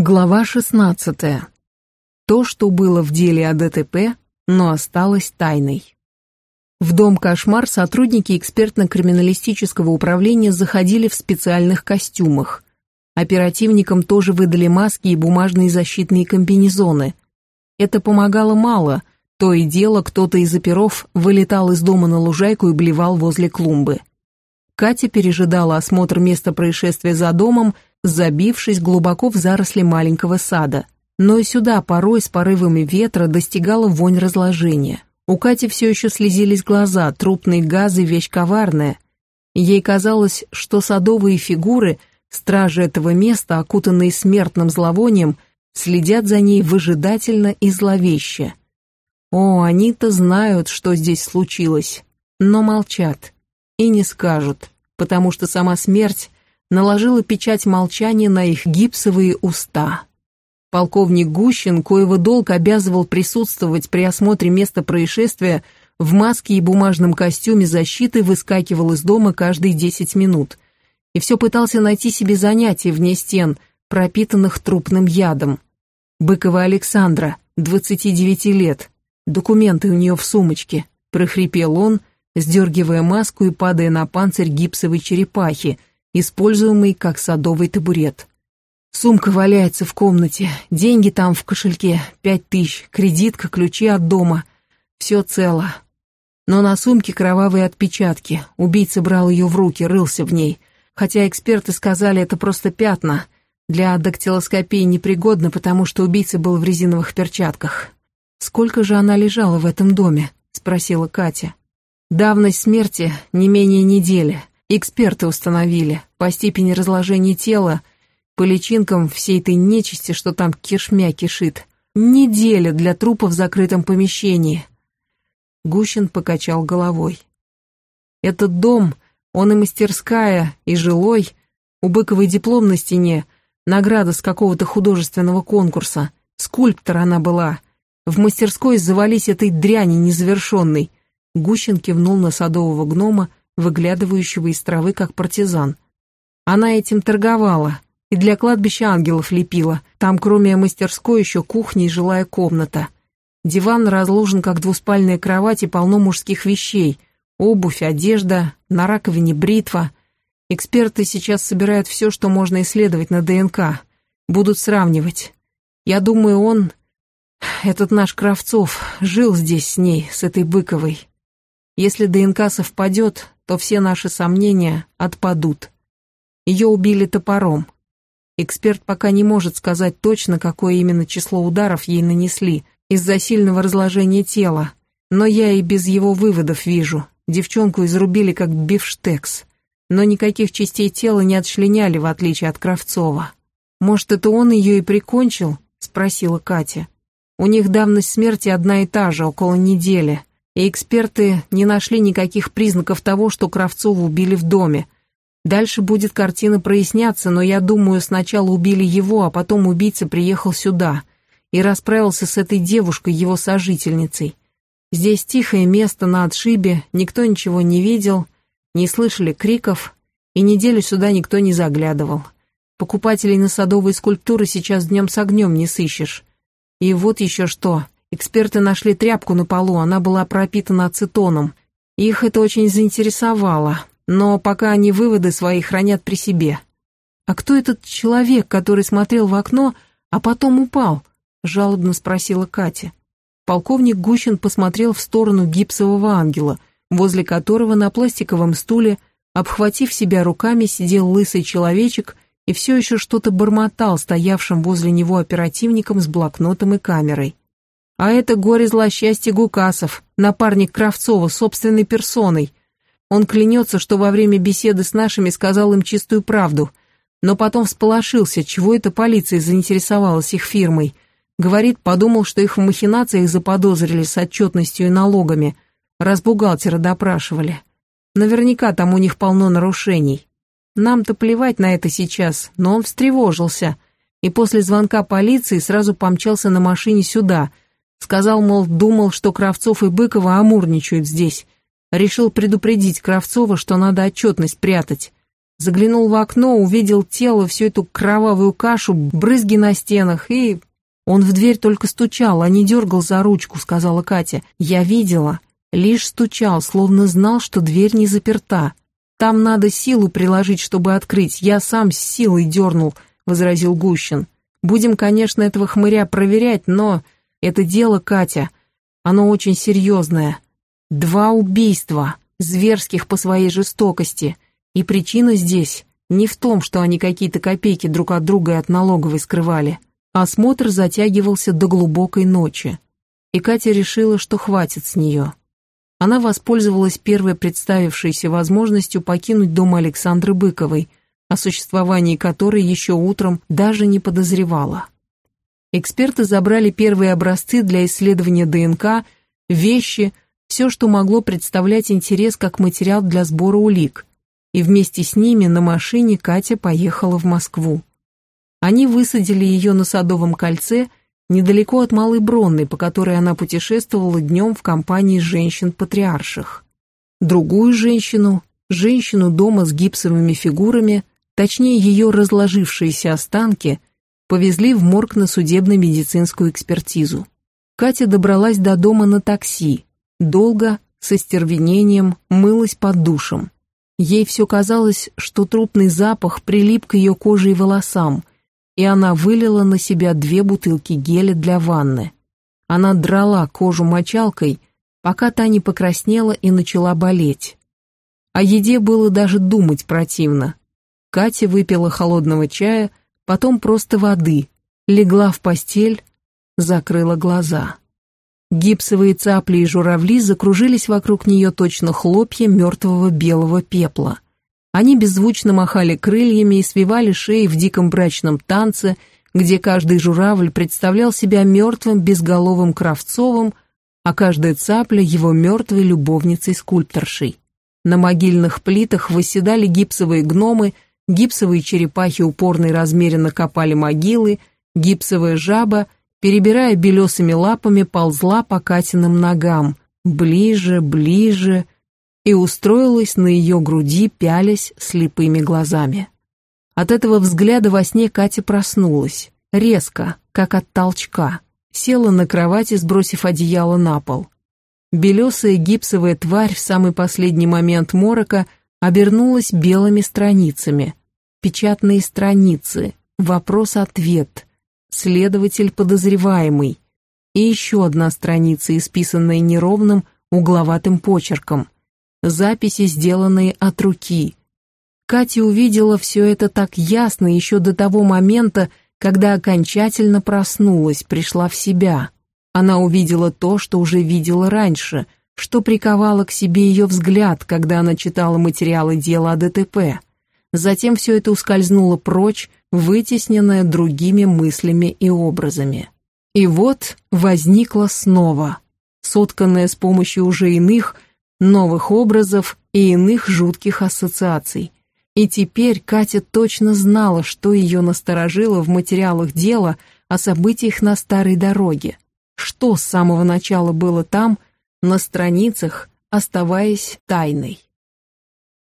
Глава 16. То, что было в деле о ДТП, но осталось тайной. В дом «Кошмар» сотрудники экспертно-криминалистического управления заходили в специальных костюмах. Оперативникам тоже выдали маски и бумажные защитные комбинезоны. Это помогало мало, то и дело кто-то из оперов вылетал из дома на лужайку и блевал возле клумбы. Катя пережидала осмотр места происшествия за домом, забившись глубоко в заросли маленького сада. Но и сюда порой с порывами ветра достигала вонь разложения. У Кати все еще слезились глаза, трупные газы – вещь коварная. Ей казалось, что садовые фигуры, стражи этого места, окутанные смертным зловонием, следят за ней выжидательно и зловеще. О, они-то знают, что здесь случилось, но молчат и не скажут, потому что сама смерть наложила печать молчания на их гипсовые уста. Полковник Гущин, коего долг обязывал присутствовать при осмотре места происшествия, в маске и бумажном костюме защиты выскакивал из дома каждые десять минут и все пытался найти себе занятие вне стен, пропитанных трупным ядом. Быкова Александра, 29 лет, документы у нее в сумочке, прохрипел он, сдергивая маску и падая на панцирь гипсовой черепахи, используемый как садовый табурет. Сумка валяется в комнате, деньги там в кошельке, пять тысяч, кредитка, ключи от дома. Все цело. Но на сумке кровавые отпечатки. Убийца брал ее в руки, рылся в ней. Хотя эксперты сказали, это просто пятна. Для дактилоскопии непригодно, потому что убийца был в резиновых перчатках. «Сколько же она лежала в этом доме?» — спросила Катя. «Давность смерти не менее недели. Эксперты установили, по степени разложения тела, по личинкам всей этой нечисти, что там кишмя кишит. Неделя для трупа в закрытом помещении. Гущин покачал головой. Этот дом, он и мастерская, и жилой, у Быковой диплом на стене, награда с какого-то художественного конкурса. Скульптор она была. В мастерской завались этой дряни незавершенной. Гущин кивнул на садового гнома, выглядывающего из травы, как партизан. Она этим торговала и для кладбища ангелов лепила. Там, кроме мастерской, еще кухня и жилая комната. Диван разложен, как двуспальная кровать, и полно мужских вещей. Обувь, одежда, на раковине бритва. Эксперты сейчас собирают все, что можно исследовать на ДНК. Будут сравнивать. Я думаю, он, этот наш Кравцов, жил здесь с ней, с этой Быковой. Если ДНК совпадет, то все наши сомнения отпадут. Ее убили топором. Эксперт пока не может сказать точно, какое именно число ударов ей нанесли из-за сильного разложения тела, но я и без его выводов вижу. Девчонку изрубили как бифштекс, но никаких частей тела не отчленяли, в отличие от Кравцова. «Может, это он ее и прикончил?» — спросила Катя. «У них давность смерти одна и та же, около недели и эксперты не нашли никаких признаков того, что Кравцову убили в доме. Дальше будет картина проясняться, но я думаю, сначала убили его, а потом убийца приехал сюда и расправился с этой девушкой, его сожительницей. Здесь тихое место на отшибе, никто ничего не видел, не слышали криков, и неделю сюда никто не заглядывал. Покупателей на садовые скульптуры сейчас днем с огнем не сыщешь. И вот еще что. Эксперты нашли тряпку на полу, она была пропитана ацетоном. Их это очень заинтересовало, но пока они выводы свои хранят при себе. «А кто этот человек, который смотрел в окно, а потом упал?» — жалобно спросила Катя. Полковник Гущин посмотрел в сторону гипсового ангела, возле которого на пластиковом стуле, обхватив себя руками, сидел лысый человечек и все еще что-то бормотал стоявшим возле него оперативником с блокнотом и камерой. А это горе злосчастье Гукасов, напарник Кравцова собственной персоной. Он клянется, что во время беседы с нашими сказал им чистую правду, но потом всполошился, чего эта полиция заинтересовалась их фирмой. Говорит, подумал, что их в махинациях заподозрили с отчетностью и налогами, раз бухгалтера допрашивали. Наверняка там у них полно нарушений. Нам-то плевать на это сейчас, но он встревожился, и после звонка полиции сразу помчался на машине сюда — Сказал, мол, думал, что Кравцов и Быкова амурничают здесь. Решил предупредить Кравцова, что надо отчетность прятать. заглянул в окно, увидел тело, всю эту кровавую кашу, брызги на стенах и... Он в дверь только стучал, а не дергал за ручку, сказала Катя. Я видела. Лишь стучал, словно знал, что дверь не заперта. Там надо силу приложить, чтобы открыть. Я сам с силой дернул, возразил Гущин. Будем, конечно, этого хмыря проверять, но это дело, Катя, оно очень серьезное. Два убийства, зверских по своей жестокости. И причина здесь не в том, что они какие-то копейки друг от друга и от налоговой скрывали. Осмотр затягивался до глубокой ночи. И Катя решила, что хватит с нее. Она воспользовалась первой представившейся возможностью покинуть дом Александры Быковой, о существовании которой еще утром даже не подозревала. Эксперты забрали первые образцы для исследования ДНК, вещи, все, что могло представлять интерес как материал для сбора улик, и вместе с ними на машине Катя поехала в Москву. Они высадили ее на Садовом кольце, недалеко от Малой Бронной, по которой она путешествовала днем в компании женщин-патриарших. Другую женщину, женщину дома с гипсовыми фигурами, точнее ее разложившиеся останки, повезли в морг на судебно-медицинскую экспертизу. Катя добралась до дома на такси, долго, со стервенением, мылась под душем. Ей все казалось, что трупный запах прилип к ее коже и волосам, и она вылила на себя две бутылки геля для ванны. Она драла кожу мочалкой, пока та не покраснела и начала болеть. О еде было даже думать противно. Катя выпила холодного чая, потом просто воды, легла в постель, закрыла глаза. Гипсовые цапли и журавли закружились вокруг нее точно хлопья мертвого белого пепла. Они беззвучно махали крыльями и свивали шеи в диком брачном танце, где каждый журавль представлял себя мертвым безголовым Кравцовым, а каждая цапля его мертвой любовницей-скульпторшей. На могильных плитах восседали гипсовые гномы – гипсовые черепахи упорно и размеренно копали могилы, гипсовая жаба, перебирая белесыми лапами, ползла по Катиным ногам, ближе, ближе, и устроилась на ее груди, пялясь слепыми глазами. От этого взгляда во сне Катя проснулась, резко, как от толчка, села на кровати, сбросив одеяло на пол. Белесая гипсовая тварь в самый последний момент морока обернулась белыми страницами, печатные страницы, вопрос-ответ, следователь подозреваемый и еще одна страница, исписанная неровным угловатым почерком, записи, сделанные от руки. Катя увидела все это так ясно еще до того момента, когда окончательно проснулась, пришла в себя. Она увидела то, что уже видела раньше, что приковало к себе ее взгляд, когда она читала материалы дела о ДТП. Затем все это ускользнуло прочь, вытесненное другими мыслями и образами. И вот возникло снова, сотканное с помощью уже иных, новых образов и иных жутких ассоциаций. И теперь Катя точно знала, что ее насторожило в материалах дела о событиях на старой дороге. Что с самого начала было там, на страницах, оставаясь тайной.